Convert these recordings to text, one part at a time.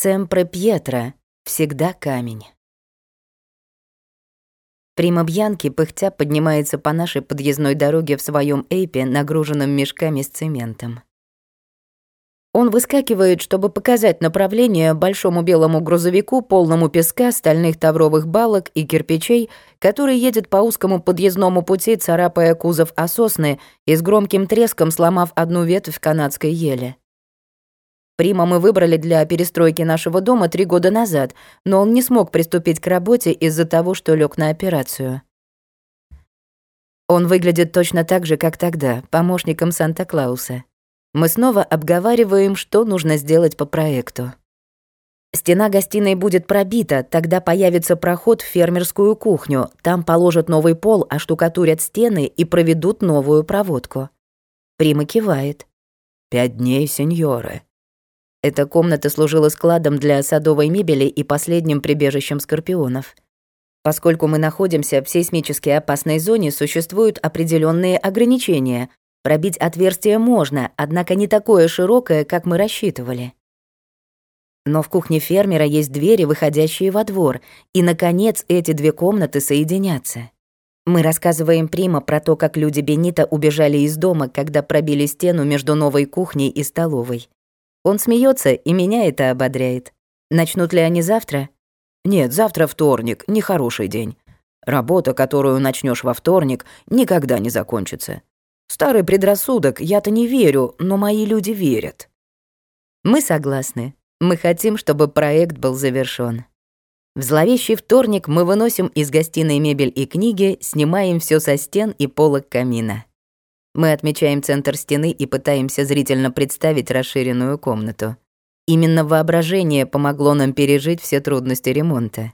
Семпре Пьетро, всегда камень. Прима Бьянки пыхтя поднимается по нашей подъездной дороге в своем эйпе, нагруженном мешками с цементом. Он выскакивает, чтобы показать направление большому белому грузовику, полному песка, стальных тавровых балок и кирпичей, который едет по узкому подъездному пути, царапая кузов ососны и с громким треском сломав одну ветвь канадской ели. Прима мы выбрали для перестройки нашего дома три года назад, но он не смог приступить к работе из-за того, что лег на операцию. Он выглядит точно так же, как тогда, помощником Санта-Клауса. Мы снова обговариваем, что нужно сделать по проекту. Стена гостиной будет пробита, тогда появится проход в фермерскую кухню. Там положат новый пол, оштукатурят стены и проведут новую проводку. Прима кивает. «Пять дней, сеньоры», эта комната служила складом для садовой мебели и последним прибежищем скорпионов. Поскольку мы находимся в сейсмически опасной зоне, существуют определенные ограничения. Пробить отверстие можно, однако не такое широкое, как мы рассчитывали. Но в кухне фермера есть двери, выходящие во двор, и, наконец, эти две комнаты соединятся. Мы рассказываем Прима про то, как люди Бенита убежали из дома, когда пробили стену между новой кухней и столовой. Он смеется, и меня это ободряет. Начнут ли они завтра? Нет, завтра вторник, нехороший день. Работа, которую начнешь во вторник, никогда не закончится. Старый предрассудок, я-то не верю, но мои люди верят. Мы согласны. Мы хотим, чтобы проект был завершён. В зловещий вторник мы выносим из гостиной мебель и книги, снимаем все со стен и полок камина. Мы отмечаем центр стены и пытаемся зрительно представить расширенную комнату. Именно воображение помогло нам пережить все трудности ремонта.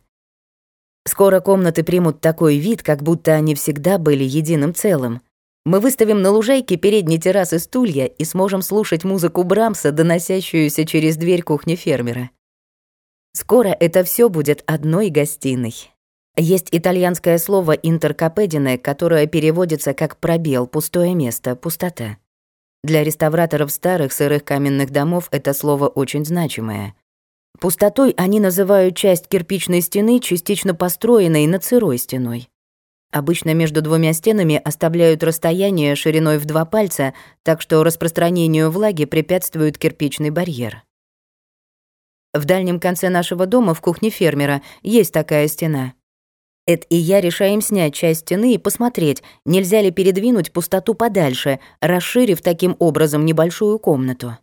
Скоро комнаты примут такой вид, как будто они всегда были единым целым. Мы выставим на лужайке передней террасы стулья и сможем слушать музыку Брамса, доносящуюся через дверь кухни фермера. Скоро это все будет одной гостиной. Есть итальянское слово «интеркапедине», которое переводится как «пробел», «пустое место», «пустота». Для реставраторов старых сырых каменных домов это слово очень значимое. Пустотой они называют часть кирпичной стены, частично построенной над сырой стеной. Обычно между двумя стенами оставляют расстояние шириной в два пальца, так что распространению влаги препятствует кирпичный барьер. В дальнем конце нашего дома, в кухне фермера, есть такая стена. Эд и я решаем снять часть стены и посмотреть, нельзя ли передвинуть пустоту подальше, расширив таким образом небольшую комнату.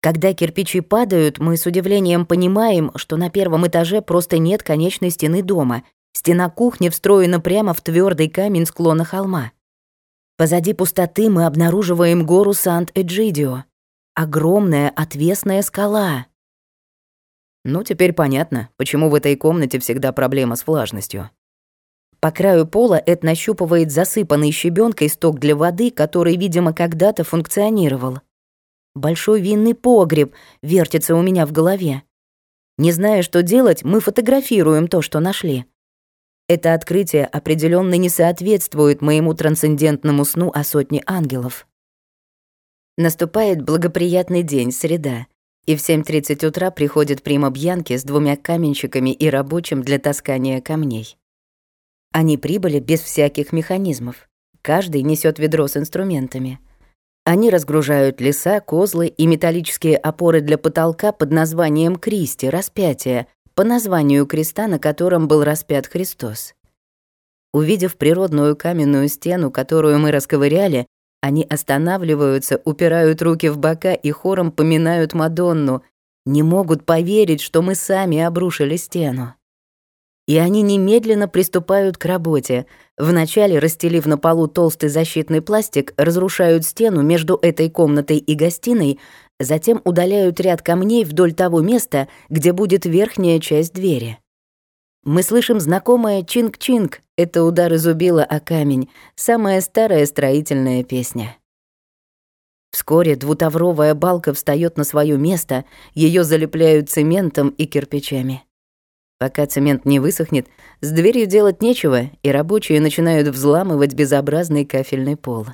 Когда кирпичи падают, мы с удивлением понимаем, что на первом этаже просто нет конечной стены дома. Стена кухни встроена прямо в твердый камень склона холма. Позади пустоты мы обнаруживаем гору Сант-Эджидио. Огромная отвесная скала. Ну, теперь понятно, почему в этой комнате всегда проблема с влажностью. По краю пола Эд нащупывает засыпанный щебенкой сток для воды, который, видимо, когда-то функционировал. Большой винный погреб вертится у меня в голове. Не зная, что делать, мы фотографируем то, что нашли. Это открытие определенно не соответствует моему трансцендентному сну о сотне ангелов. Наступает благоприятный день, среда и в 7.30 утра приходит Прима Бьянки с двумя каменщиками и рабочим для таскания камней. Они прибыли без всяких механизмов. Каждый несет ведро с инструментами. Они разгружают леса, козлы и металлические опоры для потолка под названием Кристи, распятие, по названию креста, на котором был распят Христос. Увидев природную каменную стену, которую мы расковыряли, они останавливаются, упирают руки в бока и хором поминают Мадонну. Не могут поверить, что мы сами обрушили стену. И они немедленно приступают к работе. Вначале, расстелив на полу толстый защитный пластик, разрушают стену между этой комнатой и гостиной, затем удаляют ряд камней вдоль того места, где будет верхняя часть двери. Мы слышим знакомое «чинг-чинг». Это удар зубила о камень, самая старая строительная песня. Вскоре двутавровая балка встает на свое место, ее залепляют цементом и кирпичами. Пока цемент не высохнет, с дверью делать нечего, и рабочие начинают взламывать безобразный кафельный пол.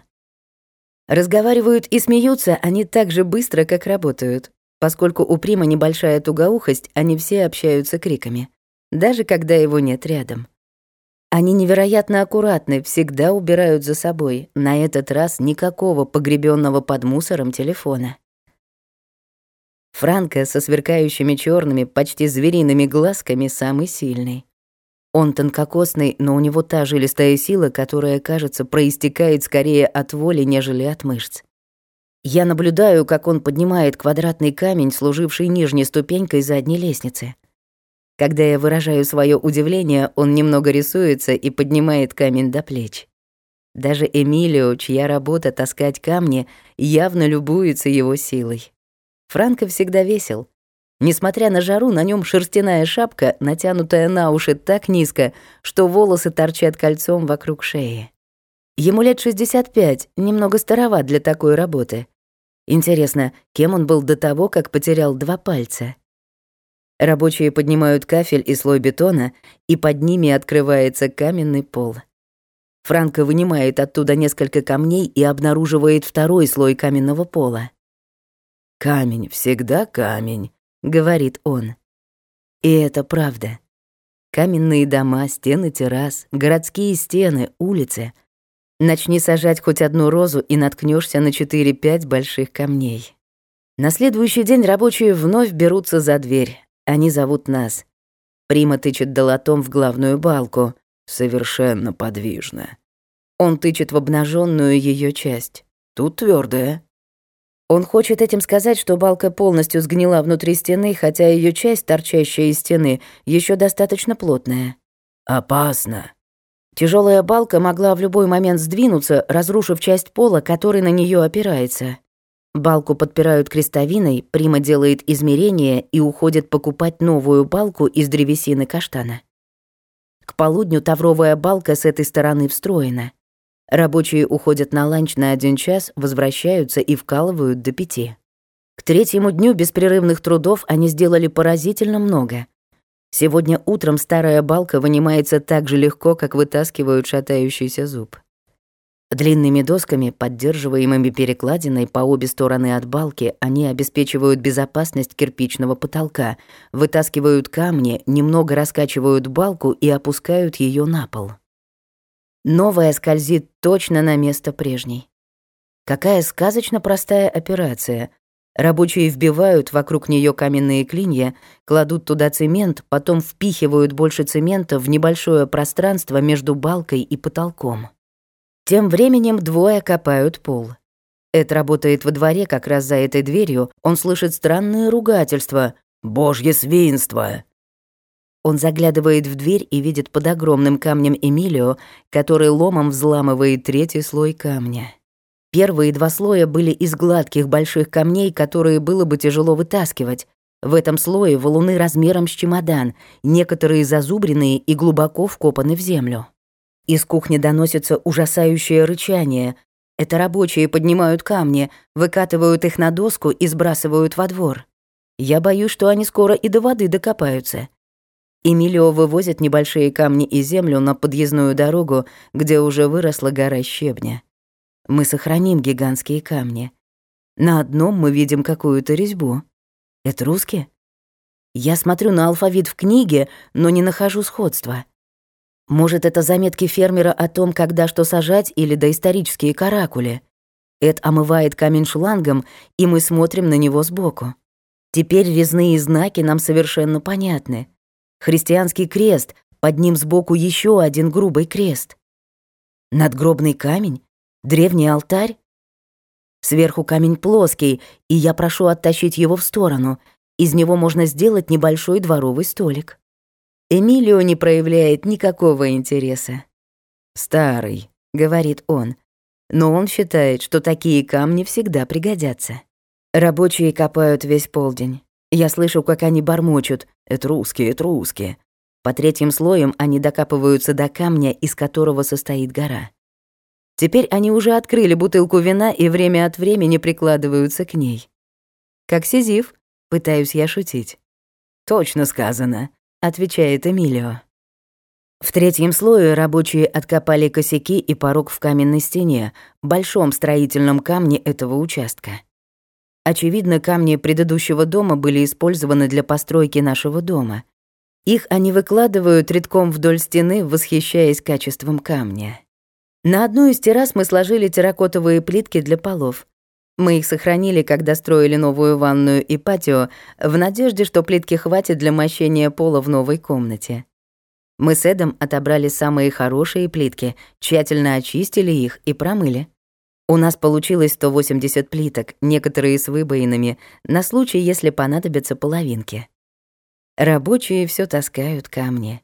Разговаривают и смеются они так же быстро, как работают. Поскольку у Прима небольшая тугоухость, они все общаются криками, даже когда его нет рядом. Они невероятно аккуратны, всегда убирают за собой. На этот раз никакого погребенного под мусором телефона. Франко со сверкающими черными, почти звериными глазками самый сильный. Он тонкокосный, но у него та жилистая сила, которая, кажется, проистекает скорее от воли, нежели от мышц. Я наблюдаю, как он поднимает квадратный камень, служивший нижней ступенькой задней лестницы. Когда я выражаю свое удивление, он немного рисуется и поднимает камень до плеч. Даже Эмилио, чья работа таскать камни, явно любуется его силой. Франко всегда весел. Несмотря на жару, на нем шерстяная шапка, натянутая на уши так низко, что волосы торчат кольцом вокруг шеи. Ему лет 65, немного староват для такой работы. Интересно, кем он был до того, как потерял два пальца? Рабочие поднимают кафель и слой бетона, и под ними открывается каменный пол. Франко вынимает оттуда несколько камней и обнаруживает второй слой каменного пола. «Камень всегда камень», — говорит он. И это правда. Каменные дома, стены террас, городские стены, улицы. Начни сажать хоть одну розу и наткнешься на 4-5 больших камней. На следующий день рабочие вновь берутся за дверь. Они зовут нас. Прима тычет долотом в главную балку. Совершенно подвижно. Он тычет в обнаженную ее часть. Тут твердая. Он хочет этим сказать, что балка полностью сгнила внутри стены, хотя ее часть, торчащая из стены, еще достаточно плотная. Опасно. Тяжелая балка могла в любой момент сдвинуться, разрушив часть пола, который на нее опирается. Балку подпирают крестовиной, Прима делает измерения и уходит покупать новую балку из древесины каштана. К полудню тавровая балка с этой стороны встроена. Рабочие уходят на ланч на один час, возвращаются и вкалывают до пяти. К третьему дню беспрерывных трудов они сделали поразительно много. Сегодня утром старая балка вынимается так же легко, как вытаскивают шатающийся зуб. Длинными досками, поддерживаемыми перекладиной по обе стороны от балки, они обеспечивают безопасность кирпичного потолка, вытаскивают камни, немного раскачивают балку и опускают ее на пол. Новая скользит точно на место прежней. Какая сказочно простая операция. Рабочие вбивают вокруг нее каменные клинья, кладут туда цемент, потом впихивают больше цемента в небольшое пространство между балкой и потолком. Тем временем двое копают пол. Эд работает во дворе как раз за этой дверью, он слышит странные ругательства. «Божье свинство!» Он заглядывает в дверь и видит под огромным камнем Эмилио, который ломом взламывает третий слой камня. Первые два слоя были из гладких больших камней, которые было бы тяжело вытаскивать. В этом слое валуны размером с чемодан, некоторые зазубренные и глубоко вкопаны в землю. Из кухни доносится ужасающее рычание. Это рабочие поднимают камни, выкатывают их на доску и сбрасывают во двор. Я боюсь, что они скоро и до воды докопаются. Эмилио вывозит небольшие камни и землю на подъездную дорогу, где уже выросла гора щебня. Мы сохраним гигантские камни. На одном мы видим какую-то резьбу. Это русские? Я смотрю на алфавит в книге, но не нахожу сходства. Может, это заметки фермера о том, когда что сажать, или доисторические каракули. Эд омывает камень шлангом, и мы смотрим на него сбоку. Теперь резные знаки нам совершенно понятны. Христианский крест, под ним сбоку еще один грубый крест. Надгробный камень? Древний алтарь? Сверху камень плоский, и я прошу оттащить его в сторону. Из него можно сделать небольшой дворовый столик. Эмилио не проявляет никакого интереса. «Старый», — говорит он, но он считает, что такие камни всегда пригодятся. Рабочие копают весь полдень. Я слышу, как они бормочут «Это русские, это русские». По третьим слоям они докапываются до камня, из которого состоит гора. Теперь они уже открыли бутылку вина и время от времени прикладываются к ней. Как Сизиф, пытаюсь я шутить. Точно сказано отвечает Эмилио. В третьем слое рабочие откопали косяки и порог в каменной стене, большом строительном камне этого участка. Очевидно, камни предыдущего дома были использованы для постройки нашего дома. Их они выкладывают редком вдоль стены, восхищаясь качеством камня. На одну из террас мы сложили терракотовые плитки для полов. Мы их сохранили, когда строили новую ванную и патио, в надежде, что плитки хватит для мощения пола в новой комнате. Мы с Эдом отобрали самые хорошие плитки, тщательно очистили их и промыли. У нас получилось 180 плиток, некоторые с выбоинами, на случай, если понадобятся половинки. Рабочие все таскают камни.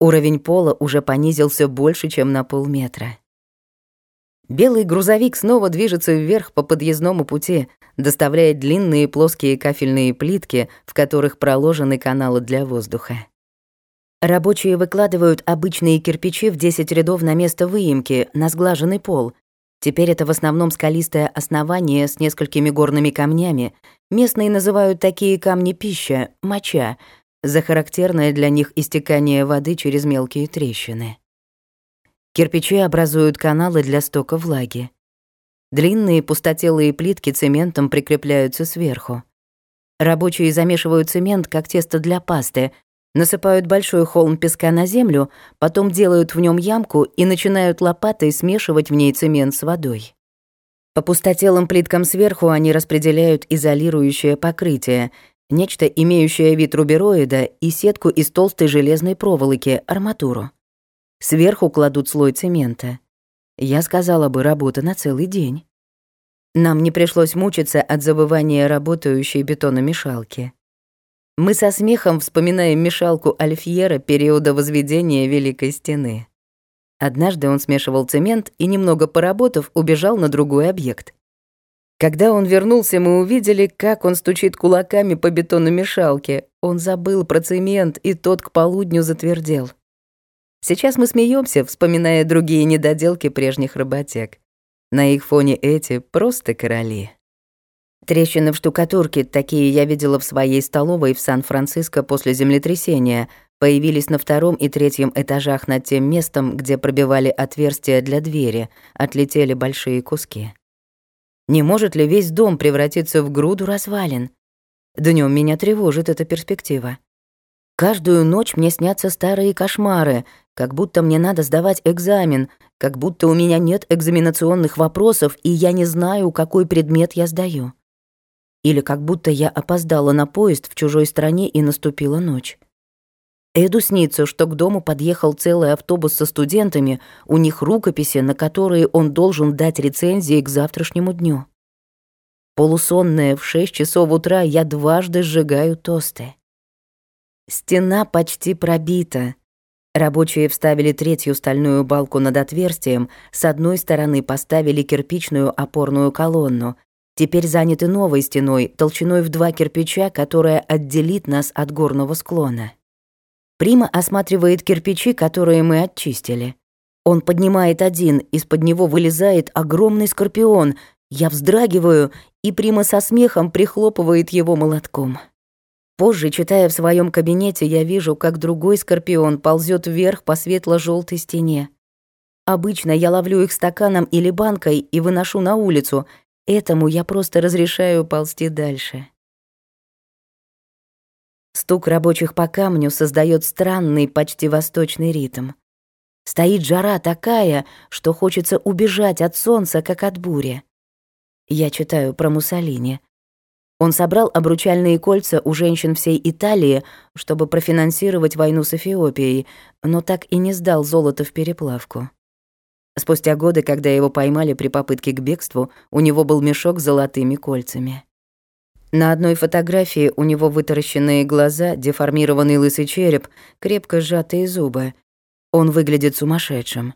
Уровень пола уже понизился больше, чем на полметра. Белый грузовик снова движется вверх по подъездному пути, доставляя длинные плоские кафельные плитки, в которых проложены каналы для воздуха. Рабочие выкладывают обычные кирпичи в 10 рядов на место выемки, на сглаженный пол. Теперь это в основном скалистое основание с несколькими горными камнями. Местные называют такие камни пища, моча, за характерное для них истекание воды через мелкие трещины. Кирпичи образуют каналы для стока влаги. Длинные пустотелые плитки цементом прикрепляются сверху. Рабочие замешивают цемент, как тесто для пасты, насыпают большой холм песка на землю, потом делают в нем ямку и начинают лопатой смешивать в ней цемент с водой. По пустотелым плиткам сверху они распределяют изолирующее покрытие, нечто, имеющее вид рубероида и сетку из толстой железной проволоки, арматуру. Сверху кладут слой цемента. Я сказала бы, работа на целый день. Нам не пришлось мучиться от забывания работающей бетономешалки. Мы со смехом вспоминаем мешалку Альфьера периода возведения Великой Стены. Однажды он смешивал цемент и, немного поработав, убежал на другой объект. Когда он вернулся, мы увидели, как он стучит кулаками по бетономешалке. Он забыл про цемент, и тот к полудню затвердел. Сейчас мы смеемся, вспоминая другие недоделки прежних работяг. На их фоне эти просто короли. Трещины в штукатурке, такие я видела в своей столовой в Сан-Франциско после землетрясения, появились на втором и третьем этажах над тем местом, где пробивали отверстия для двери, отлетели большие куски. Не может ли весь дом превратиться в груду развалин? Днем меня тревожит эта перспектива. Каждую ночь мне снятся старые кошмары, как будто мне надо сдавать экзамен, как будто у меня нет экзаменационных вопросов, и я не знаю, какой предмет я сдаю. Или как будто я опоздала на поезд в чужой стране и наступила ночь. Эду снится, что к дому подъехал целый автобус со студентами, у них рукописи, на которые он должен дать рецензии к завтрашнему дню. Полусонная в шесть часов утра я дважды сжигаю тосты. Стена почти пробита. Рабочие вставили третью стальную балку над отверстием, с одной стороны поставили кирпичную опорную колонну. Теперь заняты новой стеной, толщиной в два кирпича, которая отделит нас от горного склона. Прима осматривает кирпичи, которые мы очистили. Он поднимает один, из-под него вылезает огромный скорпион. Я вздрагиваю, и Прима со смехом прихлопывает его молотком. Позже, читая в своем кабинете, я вижу, как другой скорпион ползет вверх по светло желтой стене. Обычно я ловлю их стаканом или банкой и выношу на улицу. Этому я просто разрешаю ползти дальше. Стук рабочих по камню создает странный, почти восточный ритм. Стоит жара такая, что хочется убежать от солнца, как от бури. Я читаю про Муссолини. Он собрал обручальные кольца у женщин всей Италии, чтобы профинансировать войну с Эфиопией, но так и не сдал золото в переплавку. Спустя годы, когда его поймали при попытке к бегству, у него был мешок с золотыми кольцами. На одной фотографии у него вытаращенные глаза, деформированный лысый череп, крепко сжатые зубы. Он выглядит сумасшедшим.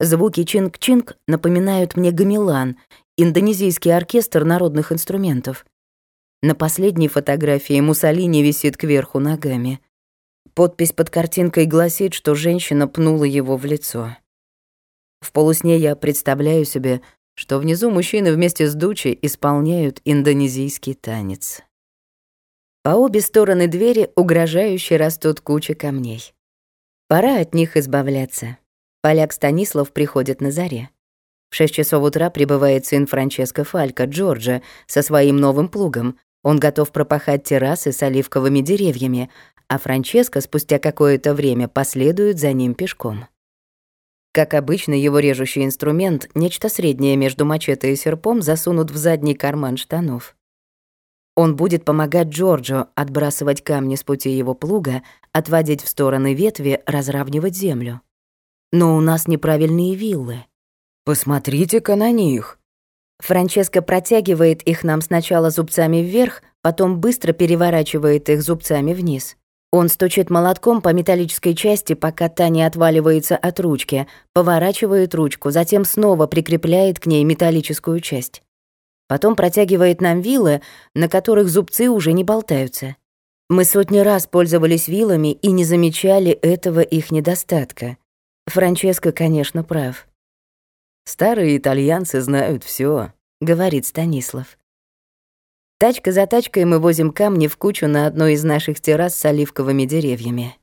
Звуки чинг-чинг напоминают мне гамелан, индонезийский оркестр народных инструментов. На последней фотографии Муссолини висит кверху ногами. Подпись под картинкой гласит, что женщина пнула его в лицо. В полусне я представляю себе, что внизу мужчины вместе с Дучи исполняют индонезийский танец. По обе стороны двери угрожающе растут куча камней. Пора от них избавляться. Поляк Станислав приходит на заре. В шесть часов утра прибывает сын Франческо Фалька, Джорджа, со своим новым плугом. Он готов пропахать террасы с оливковыми деревьями, а Франческо спустя какое-то время последует за ним пешком. Как обычно, его режущий инструмент, нечто среднее между мачете и серпом, засунут в задний карман штанов. Он будет помогать Джорджо отбрасывать камни с пути его плуга, отводить в стороны ветви, разравнивать землю. Но у нас неправильные виллы. Посмотрите-ка на них. Франческо протягивает их нам сначала зубцами вверх, потом быстро переворачивает их зубцами вниз. Он стучит молотком по металлической части, пока та не отваливается от ручки, поворачивает ручку, затем снова прикрепляет к ней металлическую часть. Потом протягивает нам вилы, на которых зубцы уже не болтаются. Мы сотни раз пользовались вилами и не замечали этого их недостатка. Франческо, конечно, прав. «Старые итальянцы знают все, говорит Станислав. Тачка за тачкой мы возим камни в кучу на одной из наших террас с оливковыми деревьями.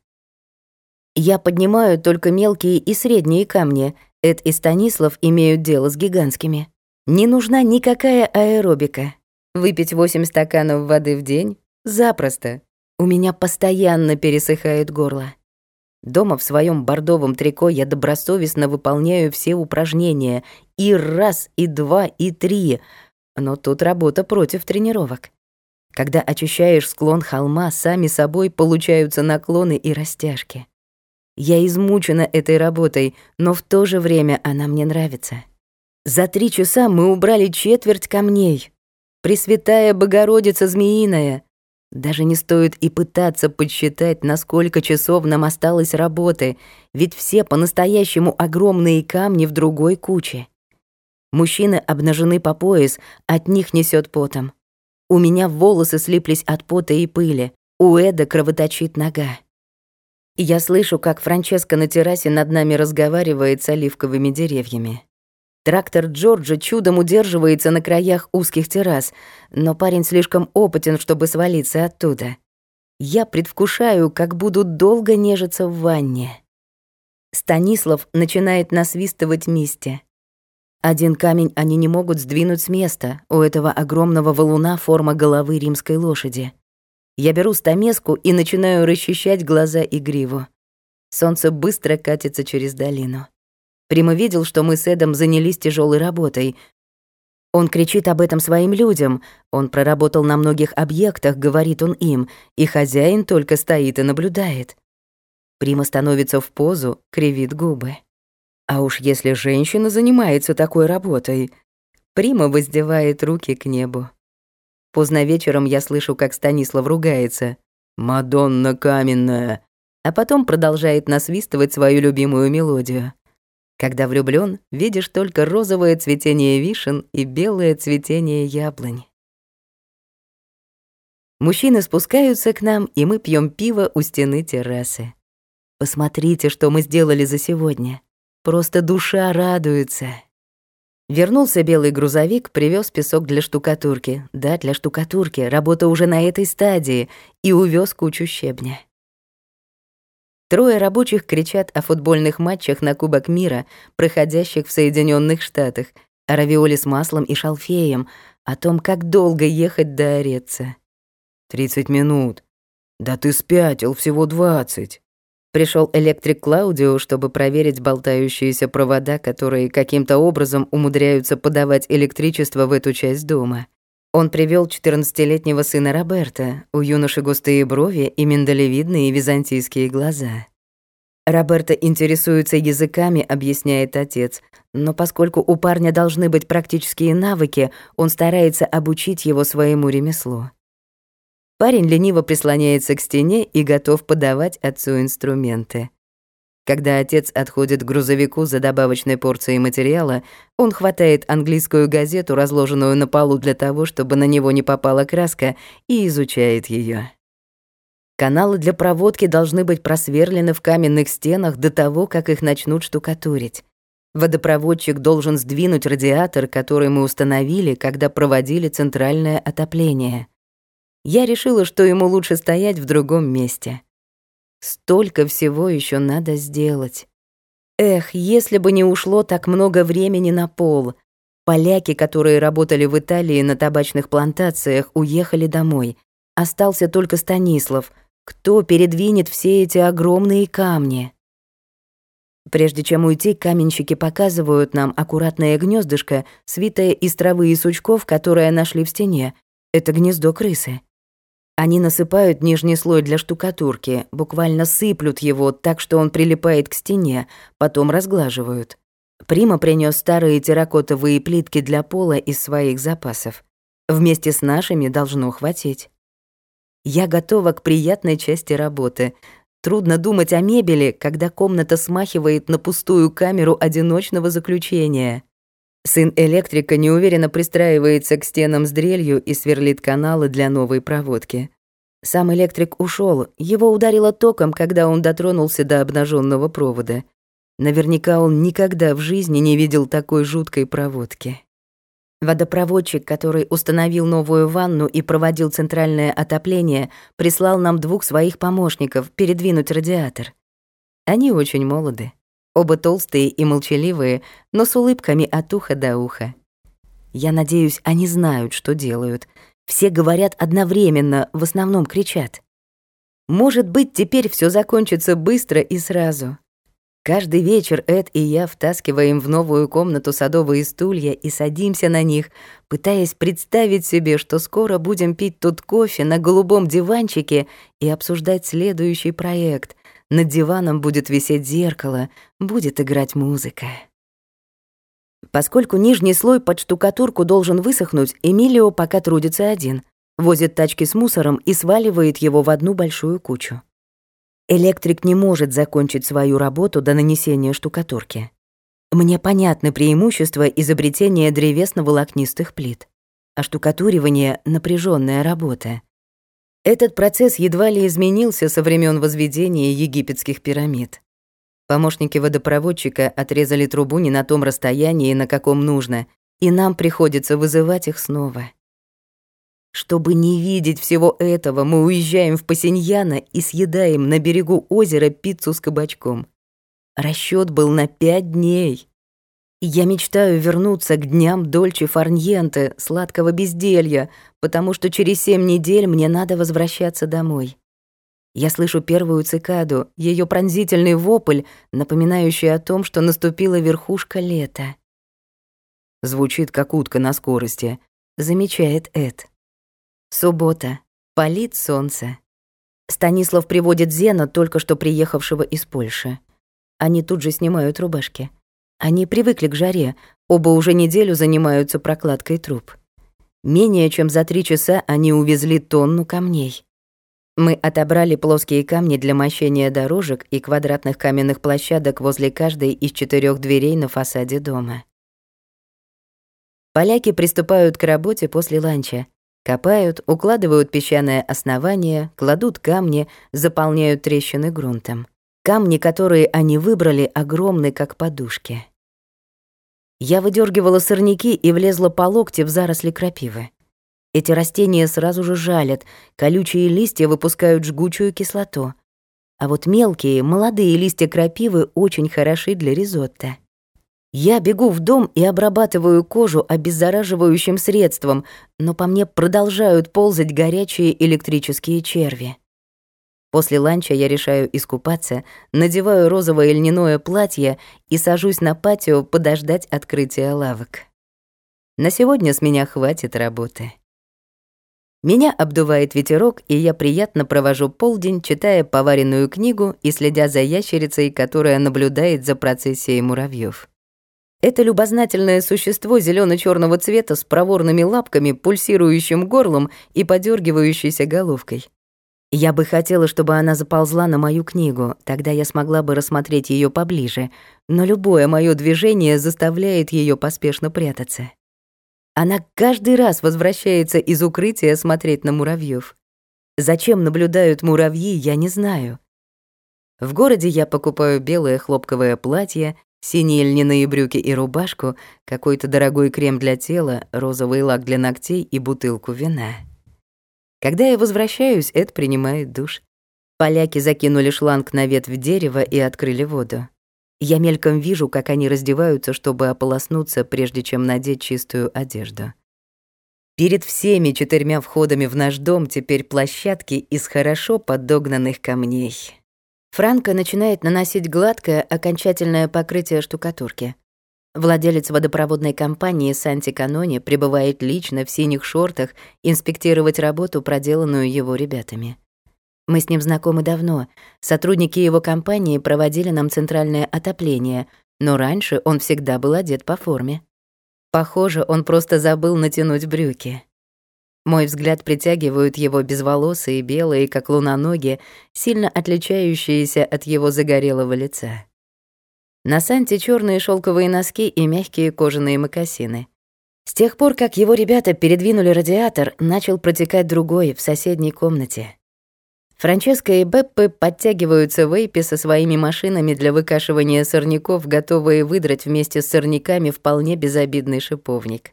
Я поднимаю только мелкие и средние камни. Эд и Станислав имеют дело с гигантскими. Не нужна никакая аэробика. Выпить 8 стаканов воды в день — запросто. У меня постоянно пересыхает горло. Дома в своем бордовом трико я добросовестно выполняю все упражнения. И раз, и два, и три — но тут работа против тренировок. Когда очищаешь склон холма, сами собой получаются наклоны и растяжки. Я измучена этой работой, но в то же время она мне нравится. За три часа мы убрали четверть камней. Пресвятая Богородица Змеиная. Даже не стоит и пытаться подсчитать, на сколько часов нам осталось работы, ведь все по-настоящему огромные камни в другой куче. Мужчины обнажены по пояс, от них несет потом. У меня волосы слиплись от пота и пыли, у Эда кровоточит нога. Я слышу, как Франческа на террасе над нами разговаривает с оливковыми деревьями. Трактор Джорджа чудом удерживается на краях узких террас, но парень слишком опытен, чтобы свалиться оттуда. Я предвкушаю, как буду долго нежиться в ванне. Станислав начинает насвистывать Мисте. Один камень они не могут сдвинуть с места. У этого огромного валуна форма головы римской лошади. Я беру стамеску и начинаю расчищать глаза и гриву. Солнце быстро катится через долину. Прима видел, что мы с Эдом занялись тяжелой работой. Он кричит об этом своим людям. Он проработал на многих объектах, говорит он им, и хозяин только стоит и наблюдает. Прима становится в позу, кривит губы. А уж если женщина занимается такой работой, Прима воздевает руки к небу. Поздно вечером я слышу, как Станислав ругается. «Мадонна каменная!» А потом продолжает насвистывать свою любимую мелодию. Когда влюблён, видишь только розовое цветение вишен и белое цветение яблонь. Мужчины спускаются к нам, и мы пьем пиво у стены террасы. Посмотрите, что мы сделали за сегодня. Просто душа радуется. Вернулся белый грузовик, привез песок для штукатурки. Да, для штукатурки, работа уже на этой стадии, и увез кучу щебня. Трое рабочих кричат о футбольных матчах на Кубок мира, проходящих в Соединенных Штатах, о равиоле с маслом и шалфеем, о том, как долго ехать до Ореца. «Тридцать минут. Да ты спятил, всего двадцать». Пришел электрик Клаудио, чтобы проверить болтающиеся провода, которые каким-то образом умудряются подавать электричество в эту часть дома. Он привел 14-летнего сына Роберта, у юноши густые брови и миндалевидные византийские глаза. Роберто интересуется языками, объясняет отец, но поскольку у парня должны быть практические навыки, он старается обучить его своему ремеслу. Парень лениво прислоняется к стене и готов подавать отцу инструменты. Когда отец отходит к грузовику за добавочной порцией материала, он хватает английскую газету, разложенную на полу для того, чтобы на него не попала краска, и изучает ее. Каналы для проводки должны быть просверлены в каменных стенах до того, как их начнут штукатурить. Водопроводчик должен сдвинуть радиатор, который мы установили, когда проводили центральное отопление я решила, что ему лучше стоять в другом месте. Столько всего еще надо сделать. Эх, если бы не ушло так много времени на пол. Поляки, которые работали в Италии на табачных плантациях, уехали домой. Остался только Станислав. Кто передвинет все эти огромные камни? Прежде чем уйти, каменщики показывают нам аккуратное гнездышко, свитое из травы и сучков, которое нашли в стене. Это гнездо крысы. Они насыпают нижний слой для штукатурки, буквально сыплют его так, что он прилипает к стене, потом разглаживают. Прима принес старые терракотовые плитки для пола из своих запасов. Вместе с нашими должно хватить. Я готова к приятной части работы, Трудно думать о мебели, когда комната смахивает на пустую камеру одиночного заключения. Сын электрика неуверенно пристраивается к стенам с дрелью и сверлит каналы для новой проводки. Сам электрик ушел, его ударило током, когда он дотронулся до обнаженного провода. Наверняка он никогда в жизни не видел такой жуткой проводки. Водопроводчик, который установил новую ванну и проводил центральное отопление, прислал нам двух своих помощников передвинуть радиатор. Они очень молоды. Оба толстые и молчаливые, но с улыбками от уха до уха. Я надеюсь, они знают, что делают. Все говорят одновременно, в основном кричат. Может быть, теперь все закончится быстро и сразу. Каждый вечер Эд и я втаскиваем в новую комнату садовые стулья и садимся на них, пытаясь представить себе, что скоро будем пить тут кофе на голубом диванчике и обсуждать следующий проект. Над диваном будет висеть зеркало, будет играть музыка. Поскольку нижний слой под штукатурку должен высохнуть, Эмилио пока трудится один, возит тачки с мусором и сваливает его в одну большую кучу. Электрик не может закончить свою работу до нанесения штукатурки. Мне понятны преимущества изобретения древесно-волокнистых плит. А штукатуривание — напряженная работа. Этот процесс едва ли изменился со времен возведения египетских пирамид. Помощники водопроводчика отрезали трубу не на том расстоянии, на каком нужно, и нам приходится вызывать их снова. Чтобы не видеть всего этого, мы уезжаем в Пасиньяно и съедаем на берегу озера пиццу с кабачком. Расчет был на пять дней. Я мечтаю вернуться к дням Дольче Фарньенте, сладкого безделья, потому что через семь недель мне надо возвращаться домой. Я слышу первую цикаду, ее пронзительный вопль, напоминающий о том, что наступила верхушка лета. Звучит как утка на скорости, замечает Эд. Суббота. Палит солнце. Станислав приводит Зена, только что приехавшего из Польши. Они тут же снимают рубашки. Они привыкли к жаре, оба уже неделю занимаются прокладкой труб. Менее чем за три часа они увезли тонну камней. Мы отобрали плоские камни для мощения дорожек и квадратных каменных площадок возле каждой из четырех дверей на фасаде дома. Поляки приступают к работе после ланча. Копают, укладывают песчаное основание, кладут камни, заполняют трещины грунтом. Камни, которые они выбрали, огромны, как подушки. Я выдергивала сорняки и влезла по локти в заросли крапивы. Эти растения сразу же жалят, колючие листья выпускают жгучую кислоту. А вот мелкие, молодые листья крапивы очень хороши для ризотто. Я бегу в дом и обрабатываю кожу обеззараживающим средством, но по мне продолжают ползать горячие электрические черви. После ланча я решаю искупаться, надеваю розовое льняное платье и сажусь на патио подождать открытия лавок. На сегодня с меня хватит работы. Меня обдувает ветерок, и я приятно провожу полдень, читая поваренную книгу и следя за ящерицей, которая наблюдает за процессией муравьев. Это любознательное существо зелено черного цвета с проворными лапками, пульсирующим горлом и подергивающейся головкой. Я бы хотела, чтобы она заползла на мою книгу, тогда я смогла бы рассмотреть ее поближе, но любое мое движение заставляет ее поспешно прятаться. Она каждый раз возвращается из укрытия смотреть на муравьев. Зачем наблюдают муравьи, я не знаю. В городе я покупаю белое хлопковое платье, Синие льняные брюки и рубашку, какой-то дорогой крем для тела, розовый лак для ногтей и бутылку вина. Когда я возвращаюсь, Эд принимает душ. Поляки закинули шланг на ветвь дерева и открыли воду. Я мельком вижу, как они раздеваются, чтобы ополоснуться, прежде чем надеть чистую одежду. Перед всеми четырьмя входами в наш дом теперь площадки из хорошо подогнанных камней. Франко начинает наносить гладкое окончательное покрытие штукатурки. Владелец водопроводной компании Санти Канони прибывает лично в синих шортах инспектировать работу, проделанную его ребятами. Мы с ним знакомы давно. Сотрудники его компании проводили нам центральное отопление, но раньше он всегда был одет по форме. Похоже, он просто забыл натянуть брюки. Мой взгляд притягивают его безволосые, белые, как луна ноги, сильно отличающиеся от его загорелого лица. На Санте черные шелковые носки и мягкие кожаные мокасины. С тех пор, как его ребята передвинули радиатор, начал протекать другой в соседней комнате. Франческо и Беппе подтягиваются в Эйпе со своими машинами для выкашивания сорняков, готовые выдрать вместе с сорняками вполне безобидный шиповник.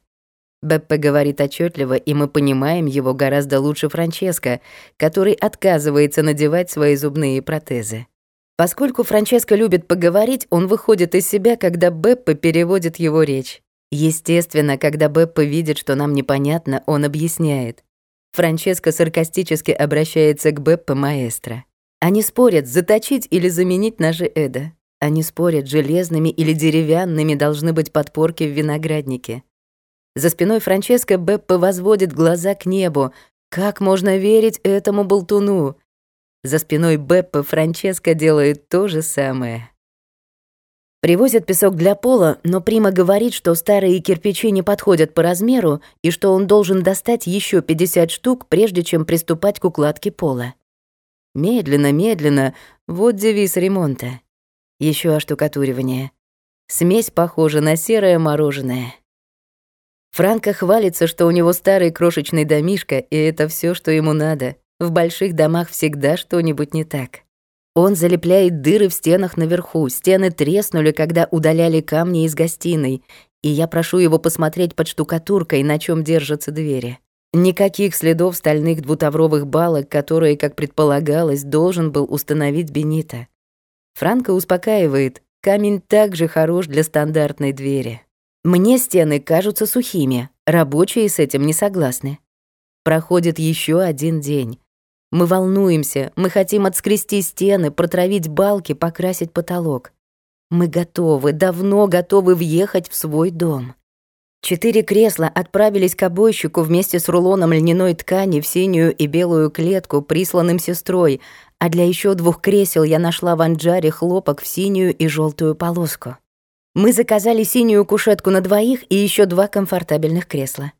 Беппе говорит отчетливо, и мы понимаем его гораздо лучше Франческо, который отказывается надевать свои зубные протезы. Поскольку Франческо любит поговорить, он выходит из себя, когда Беппе переводит его речь. Естественно, когда Беппе видит, что нам непонятно, он объясняет. Франческо саркастически обращается к Беппе маэстро. Они спорят, заточить или заменить ножи Эда. Они спорят, железными или деревянными должны быть подпорки в винограднике. За спиной Франческо Беппе возводит глаза к небу. Как можно верить этому болтуну? За спиной Беппе Франческо делает то же самое. Привозят песок для пола, но Прима говорит, что старые кирпичи не подходят по размеру и что он должен достать еще 50 штук, прежде чем приступать к укладке пола. Медленно, медленно, вот девиз ремонта. Еще оштукатуривание. Смесь похожа на серое мороженое. Франко хвалится, что у него старый крошечный домишко, и это все, что ему надо. В больших домах всегда что-нибудь не так. Он залепляет дыры в стенах наверху, стены треснули, когда удаляли камни из гостиной, и я прошу его посмотреть под штукатуркой, на чем держатся двери. Никаких следов стальных двутавровых балок, которые, как предполагалось, должен был установить Бенита. Франко успокаивает, камень также хорош для стандартной двери. Мне стены кажутся сухими, рабочие с этим не согласны. Проходит еще один день. Мы волнуемся, мы хотим отскрести стены, протравить балки, покрасить потолок. Мы готовы, давно готовы въехать в свой дом. Четыре кресла отправились к обойщику вместе с рулоном льняной ткани в синюю и белую клетку, присланным сестрой, а для еще двух кресел я нашла в анджаре хлопок в синюю и желтую полоску. Мы заказали синюю кушетку на двоих и еще два комфортабельных кресла.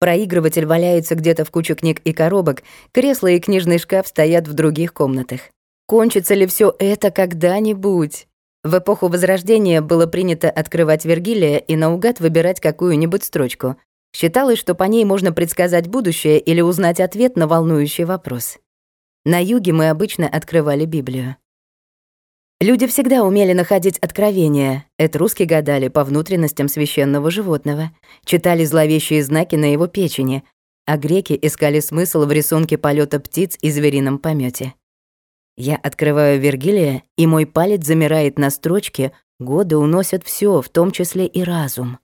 Проигрыватель валяется где-то в куче книг и коробок, кресло и книжный шкаф стоят в других комнатах. Кончится ли все это когда-нибудь? В эпоху Возрождения было принято открывать Вергилия и наугад выбирать какую-нибудь строчку. Считалось, что по ней можно предсказать будущее или узнать ответ на волнующий вопрос. На юге мы обычно открывали Библию. Люди всегда умели находить откровения. Этруски гадали по внутренностям священного животного, читали зловещие знаки на его печени, а греки искали смысл в рисунке полета птиц и зверином помете. Я открываю Вергилия, и мой палец замирает на строчке «Годы уносят все, в том числе и разум».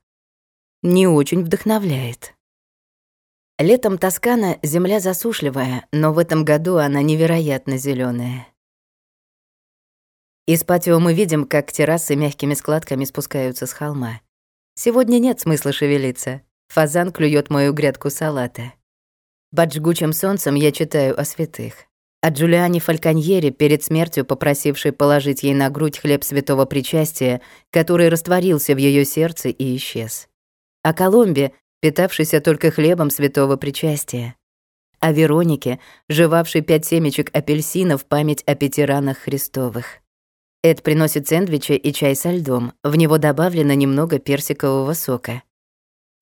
Не очень вдохновляет. Летом Тоскана — земля засушливая, но в этом году она невероятно зеленая. Из патио мы видим, как террасы мягкими складками спускаются с холма. Сегодня нет смысла шевелиться. Фазан клюет мою грядку салата. Под жгучим солнцем я читаю о святых. О Джулиане Фальконьере, перед смертью попросившей положить ей на грудь хлеб святого причастия, который растворился в ее сердце и исчез. О Коломбе, питавшейся только хлебом святого причастия. О Веронике, жевавшей пять семечек апельсина в память о пяти ранах Христовых. Эд приносит сэндвичи и чай со льдом. В него добавлено немного персикового сока.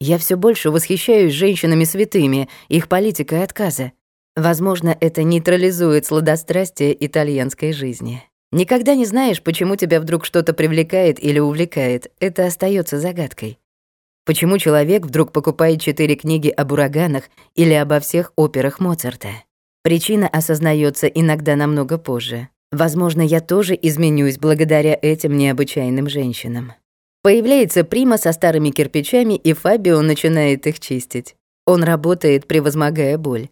Я все больше восхищаюсь женщинами святыми, их политикой отказа. Возможно, это нейтрализует сладострастие итальянской жизни. Никогда не знаешь, почему тебя вдруг что-то привлекает или увлекает. Это остается загадкой. Почему человек вдруг покупает четыре книги об ураганах или обо всех операх Моцарта? Причина осознается иногда намного позже. Возможно, я тоже изменюсь благодаря этим необычайным женщинам. Появляется Прима со старыми кирпичами, и Фабио начинает их чистить. Он работает, превозмогая боль.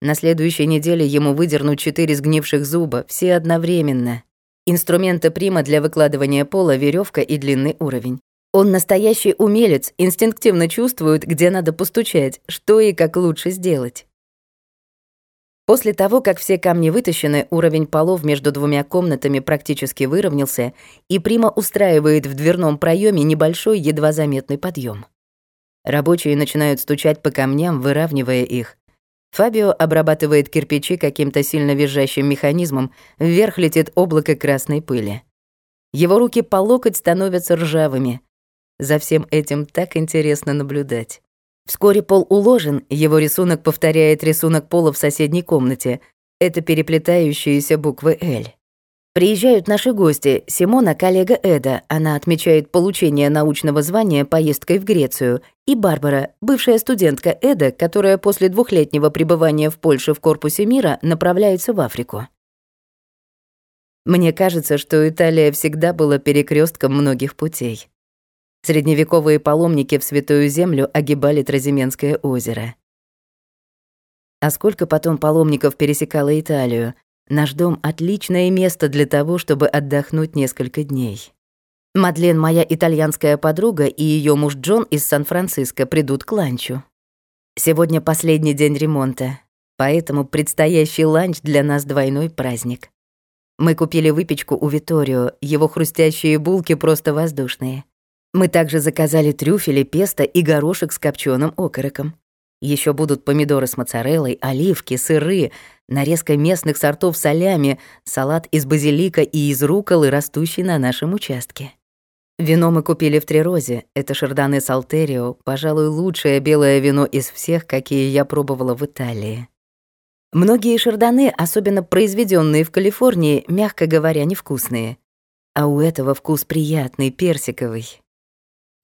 На следующей неделе ему выдернут четыре сгнивших зуба, все одновременно. Инструменты Прима для выкладывания пола, веревка и длинный уровень. Он настоящий умелец, инстинктивно чувствует, где надо постучать, что и как лучше сделать. После того, как все камни вытащены, уровень полов между двумя комнатами практически выровнялся, и Прима устраивает в дверном проеме небольшой, едва заметный подъем. Рабочие начинают стучать по камням, выравнивая их. Фабио обрабатывает кирпичи каким-то сильно визжащим механизмом, вверх летит облако красной пыли. Его руки по локоть становятся ржавыми. За всем этим так интересно наблюдать. Вскоре пол уложен, его рисунок повторяет рисунок пола в соседней комнате. Это переплетающиеся буквы «Л». Приезжают наши гости. Симона — коллега Эда, она отмечает получение научного звания поездкой в Грецию, и Барбара, бывшая студентка Эда, которая после двухлетнего пребывания в Польше в корпусе мира направляется в Африку. Мне кажется, что Италия всегда была перекрестком многих путей. Средневековые паломники в Святую Землю огибали Тразименское озеро. А сколько потом паломников пересекало Италию? Наш дом — отличное место для того, чтобы отдохнуть несколько дней. Мадлен, моя итальянская подруга, и ее муж Джон из Сан-Франциско придут к ланчу. Сегодня последний день ремонта, поэтому предстоящий ланч для нас двойной праздник. Мы купили выпечку у Виторио, его хрустящие булки просто воздушные. Мы также заказали трюфели, песто и горошек с копченым окороком. Еще будут помидоры с моцареллой, оливки, сыры, нарезка местных сортов солями, салат из базилика и из руколы, растущий на нашем участке. Вино мы купили в Трирозе. Это шардоне Салтерио, пожалуй, лучшее белое вино из всех, какие я пробовала в Италии. Многие шардоне, особенно произведенные в Калифорнии, мягко говоря, невкусные. А у этого вкус приятный, персиковый.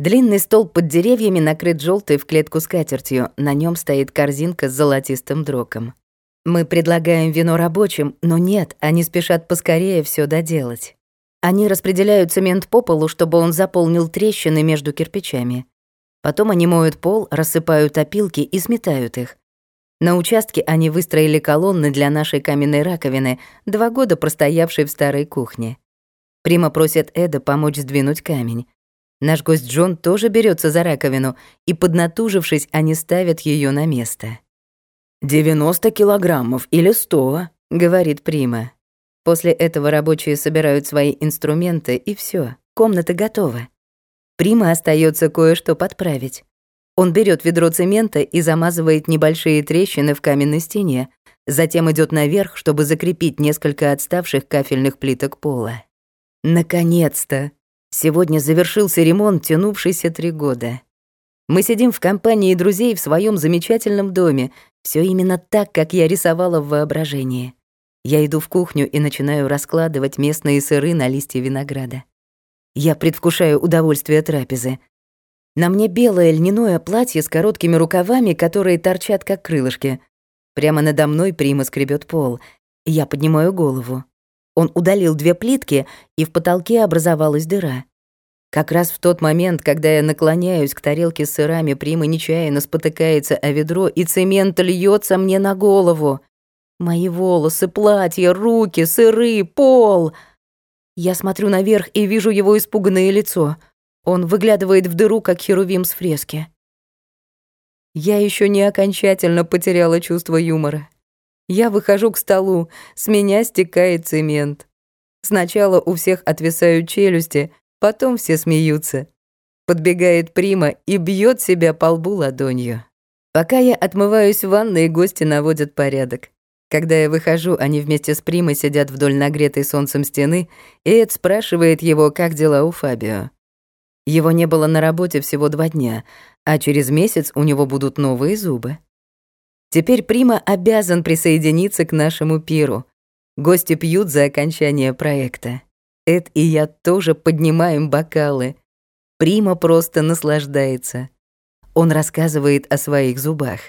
Длинный стол под деревьями накрыт желтой в клетку скатертью, на нем стоит корзинка с золотистым дроком. Мы предлагаем вино рабочим, но нет, они спешат поскорее все доделать. Они распределяют цемент по полу, чтобы он заполнил трещины между кирпичами. Потом они моют пол, рассыпают опилки и сметают их. На участке они выстроили колонны для нашей каменной раковины, два года простоявшей в старой кухне. Прима просит Эда помочь сдвинуть камень. Наш гость Джон тоже берется за раковину, и, поднатужившись, они ставят ее на место. «Девяносто килограммов или сто», — говорит Прима. После этого рабочие собирают свои инструменты, и все, комната готова. Прима остается кое-что подправить. Он берет ведро цемента и замазывает небольшие трещины в каменной стене, затем идет наверх, чтобы закрепить несколько отставших кафельных плиток пола. Наконец-то! Сегодня завершился ремонт, тянувшийся три года. Мы сидим в компании друзей в своем замечательном доме. Все именно так, как я рисовала в воображении. Я иду в кухню и начинаю раскладывать местные сыры на листья винограда. Я предвкушаю удовольствие трапезы. На мне белое льняное платье с короткими рукавами, которые торчат как крылышки. Прямо надо мной Прима скребет пол. Я поднимаю голову. Он удалил две плитки, и в потолке образовалась дыра. Как раз в тот момент, когда я наклоняюсь к тарелке с сырами, Прима нечаянно спотыкается о ведро, и цемент льется мне на голову. Мои волосы, платье, руки, сыры, пол. Я смотрю наверх и вижу его испуганное лицо. Он выглядывает в дыру, как херувим с фрески. Я еще не окончательно потеряла чувство юмора. Я выхожу к столу, с меня стекает цемент. Сначала у всех отвисают челюсти, потом все смеются. Подбегает Прима и бьет себя по лбу ладонью. Пока я отмываюсь в ванной, гости наводят порядок. Когда я выхожу, они вместе с Примой сидят вдоль нагретой солнцем стены, и Эд спрашивает его, как дела у Фабио. Его не было на работе всего два дня, а через месяц у него будут новые зубы. Теперь Прима обязан присоединиться к нашему пиру. Гости пьют за окончание проекта. Эд и я тоже поднимаем бокалы. Прима просто наслаждается. Он рассказывает о своих зубах.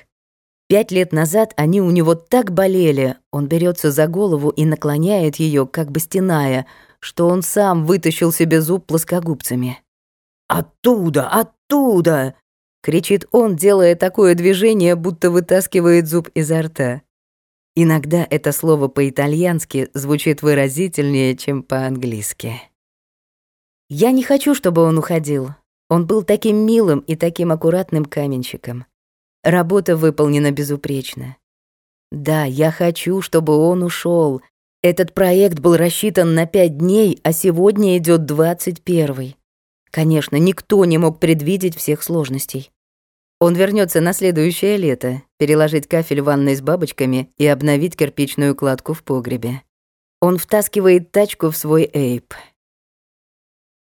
Пять лет назад они у него так болели, он берется за голову и наклоняет ее, как бы стеная, что он сам вытащил себе зуб плоскогубцами. «Оттуда! Оттуда!» — кричит он, делая такое движение, будто вытаскивает зуб изо рта. Иногда это слово по-итальянски звучит выразительнее, чем по-английски. Я не хочу, чтобы он уходил. Он был таким милым и таким аккуратным каменщиком. Работа выполнена безупречно. Да, я хочу, чтобы он ушел. Этот проект был рассчитан на пять дней, а сегодня идет двадцать первый. Конечно, никто не мог предвидеть всех сложностей. Он вернется на следующее лето, переложить кафель в ванной с бабочками и обновить кирпичную кладку в погребе. Он втаскивает тачку в свой эйп.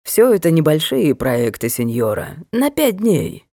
Все это небольшие проекты, сеньора, на пять дней.